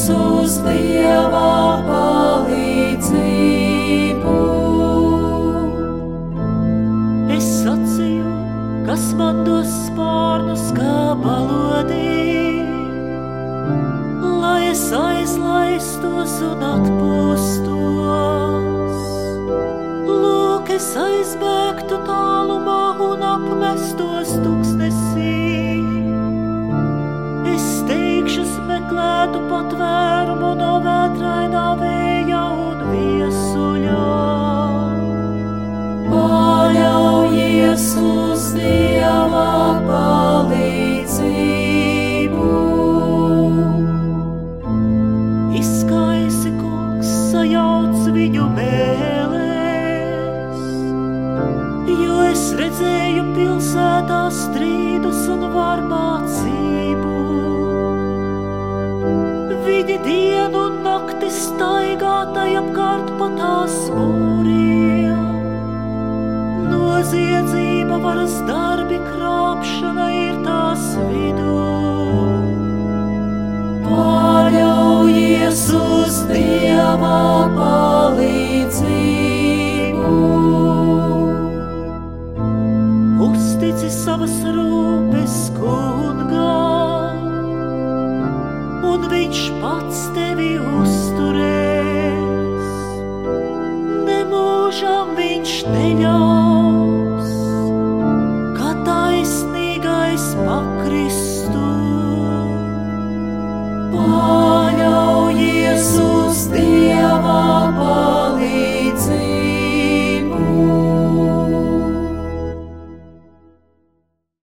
visus dievā palīdzību. Es sacīju, kas man dos spārnus kā balodī, lai es aizlaistos un atpūstos. Lūk, es aizbēgtu tālāk. meklētu patvērumu no vētrainā vēja un viesuļā. Paļaujies uz Dieva palīdzību. Izskaisi kungs, sajauc viņu mēlēs, jo es redzēju pilsētā strīdus un varbā. Viņi dienu un nakti staigātai apkārt pa tās mūriem. Noziedzība, varas darbi, krāpšana ir tās vidū. Paļaujies uz Dieva palīdzību. Uztici savas rūpes kungam. mūžam viņš neļaus, kā taisnīgais pakristu. Pār